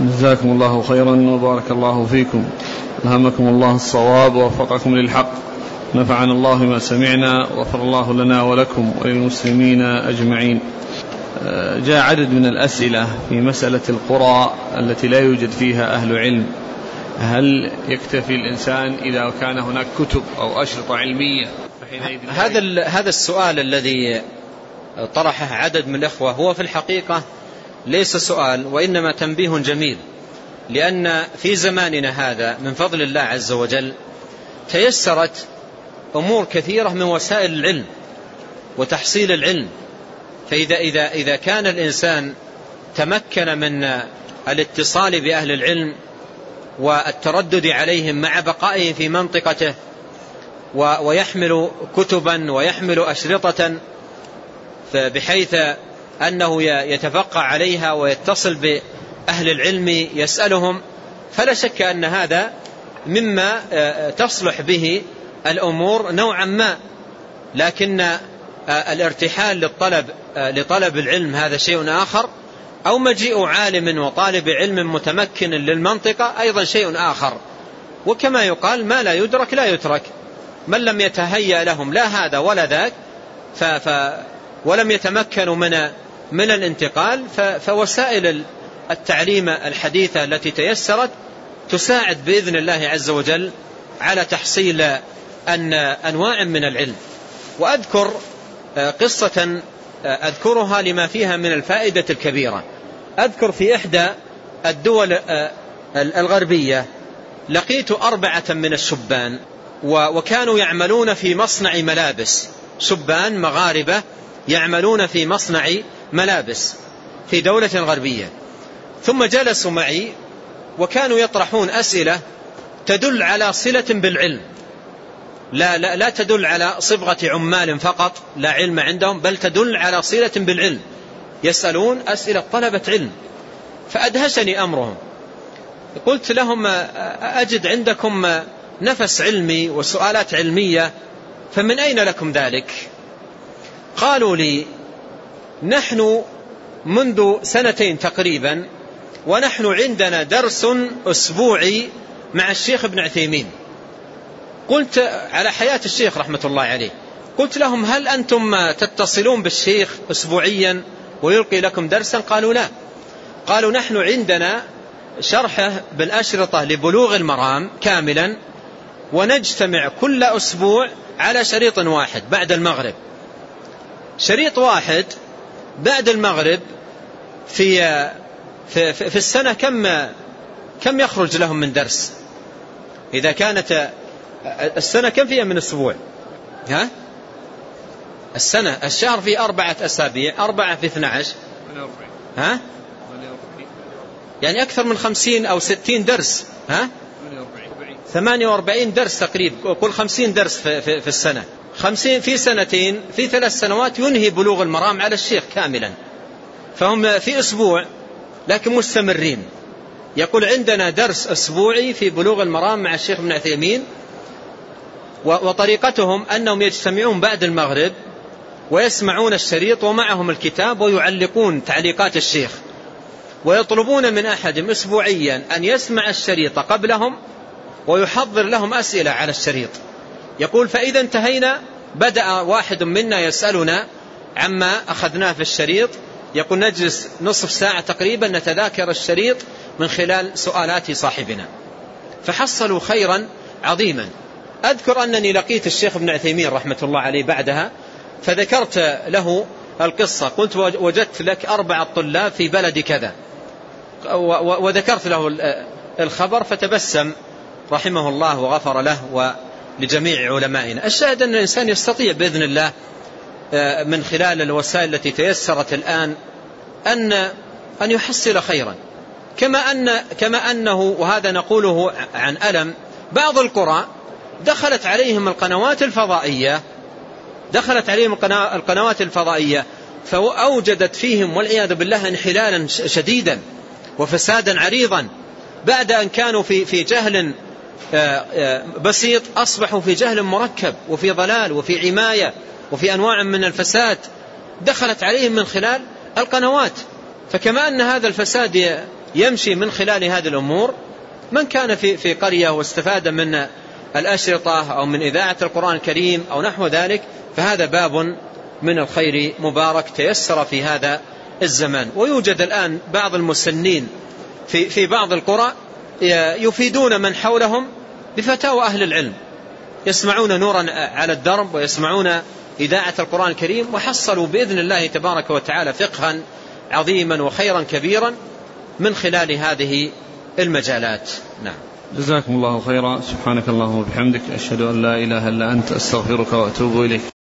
جزاكم الله خيرا وبارك الله فيكم. ألهمكم الله الصواب ووفقكم للحق. نفعنا الله ما سمعنا وغفر الله لنا ولكم وللمسلمين أجمعين. آه، جاء عدد من الأسئلة في مسألة القرى التي لا يوجد فيها أهل علم. هل يكتفي الإنسان إذا كان هناك كتب أو أشرطة علمية؟ هذا هذا السؤال الذي طرحه عدد من الأخوة هو في الحقيقة ليس سؤال وإنما تنبيه جميل لأن في زماننا هذا من فضل الله عز وجل تيسرت أمور كثيرة من وسائل العلم وتحصيل العلم. فإذا إذا إذا كان الإنسان تمكن من الاتصال بأهل العلم والتردد عليهم مع بقائهم في منطقته ويحمل كتبا ويحمل أشرطة بحيث أنه يتفقع عليها ويتصل بأهل العلم يسألهم فلا شك أن هذا مما تصلح به الأمور نوعا ما. لكن الارتحال للطلب لطلب العلم هذا شيء آخر أو مجيء عالم وطالب علم متمكن للمنطقة أيضا شيء آخر. وكما يقال ما لا يدرك لا يترك. من لم يتهيأ لهم لا هذا ولا ذاك ف ف ولم يتمكنوا من من الانتقال فوسائل التعليم الحديثة التي تيسرت تساعد بإذن الله عز وجل على تحصيل أن أنواع من العلم. وأذكر قصة أذكرها لما فيها من الفائدة الكبيرة. أذكر في إحدى الدول الغربية لقيت أربعة من الشبان وكانوا يعملون في مصنع ملابس. شبان مغاربة يعملون في مصنع ملابس في دولة غربية. ثم جلسوا معي وكانوا يطرحون أسئلة تدل على صلة بالعلم. لا, لا, لا تدل على صبغة عمال فقط لا علم عندهم بل تدل على صلة بالعلم. يسألون أسئلة طلبة علم. فأدهشني أمرهم. قلت لهم أجد عندكم نفس علمي وسؤالات علمية فمن أين لكم ذلك؟ قالوا لي نحن منذ سنتين تقريبا ونحن عندنا درس أسبوعي مع الشيخ ابن عثيمين. قلت على حياة الشيخ رحمة الله عليه قلت لهم هل أنتم تتصلون بالشيخ أسبوعيا ويلقي لكم درسا؟ قالوا لا. قالوا نحن عندنا شرحه بالأشرطة لبلوغ المرام كاملا ونجتمع كل أسبوع على شريط واحد بعد المغرب. شريط واحد بعد المغرب في في, في السنة كم كم يخرج لهم من درس؟ إذا كانت السنة كم فيها من أسبوع؟ ها؟ السنة الشهر فيه أربعة أسابيع أربعة في اثنى عشر ها؟ يعني أكثر من خمسين أو ستين درس ها؟ ثمانية وأربعين درس تقريبا كل خمسين درس في, في, في السنة. خمسين في سنتين في ثلاث سنوات ينهي بلوغ المرام على الشيخ كاملا. فهم في أسبوع لكن مستمرين. يقول عندنا درس أسبوعي في بلوغ المرام مع الشيخ ابن عثيمين وطريقتهم أنهم يجتمعون بعد المغرب ويسمعون الشريط ومعهم الكتاب ويعلقون تعليقات الشيخ. ويطلبون من أحدهم أسبوعيا أن يسمع الشريط قبلهم ويحضر لهم أسئلة على الشريط. يقول فإذا انتهينا بدأ واحد منا يسألنا عما أخذناه في الشريط. يقول نجلس نصف ساعة تقريبا نتذاكر الشريط من خلال سؤالات صاحبنا. فحصلوا خيرا عظيما. أذكر أنني لقيت الشيخ ابن عثيمين رحمة الله عليه بعدها فذكرت له القصة. قلت وجدت لك أربعة طلاب في بلد كذا. وذكرت له الخبر فتبسم رحمه الله وغفر له ولجميع علمائنا. الشاهد أن الإنسان يستطيع بإذن الله آه، من خلال الوسائل التي تيسرت الآن أن أن يحصل خيرا. كما أن كما أنه وهذا نقوله عن ألم بعض القرى دخلت عليهم القنوات الفضائية دخلت عليهم القنوات الفضائية فأوجدت فيهم والعياذ بالله انحلالا شديدا وفسادا عريضا بعد أن كانوا في في جهل بسيط أصبحوا في جهل مركب وفي ضلال وفي عماية وفي أنواع من الفساد دخلت عليهم من خلال القنوات. فكما أن هذا الفساد يمشي من خلال هذه الأمور. من كان في في قرية واستفاد من الأشرطة أو من إذاعة القرآن الكريم أو نحو ذلك فهذا باب من الخير مبارك تيسر في هذا الزمان. ويوجد الآن بعض المسنين في, في بعض القرى يفيدون من حولهم بفتاوى أهل العلم. يسمعون نورا على الدرب ويسمعون إذاعة القرآن الكريم وحصلوا بإذن الله تبارك وتعالى فقها عظيما وخيرا كبيرا من خلال هذه المجالات. نعم. جزاكم الله خيرا. سبحانك اللهم وبحمدك أشهد أن لا إله إلا أنت أستغفرك وأتوب إليك.